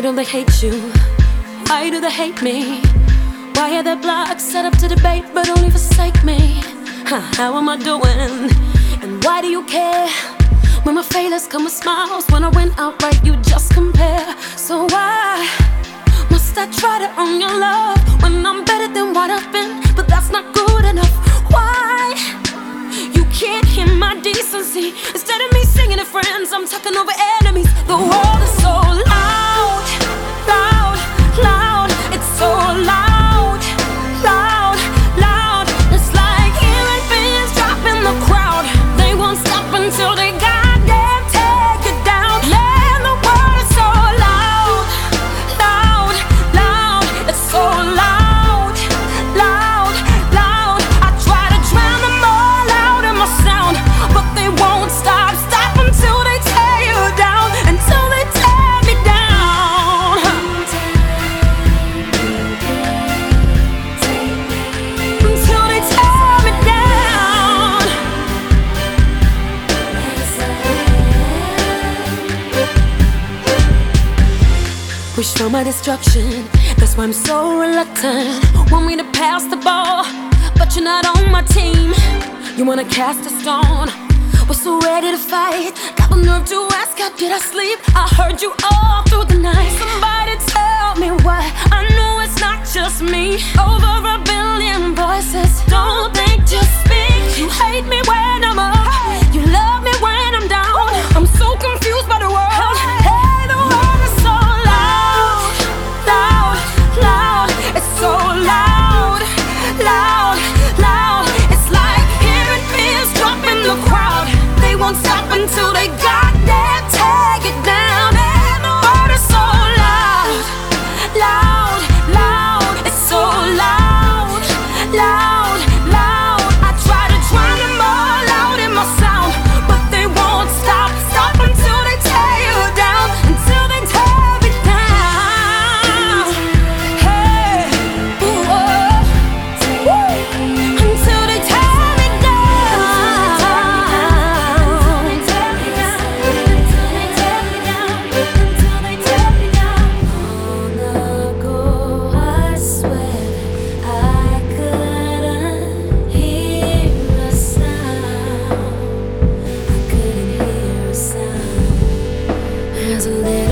Why don't they hate you? Why do they hate me? Why are their blogs set up to debate but only forsake me? How am I doing? And why do you care? When my failures come with smiles, when I went outright, you just compare. So why must I try to earn your love when I'm better than what I've been? But that's not good enough. Why? You can't hear my decency. Instead of me singing to friends, I'm talking over enemies. The world Wish for my destruction. That's why I'm so reluctant. Want me to pass the ball, but you're not on my team. You wanna cast a stone. Was so ready to fight. Got the nerve to ask, how did I sleep? I heard you all through the night. Somebody tell me why. I know it's not just me. Over Just a little.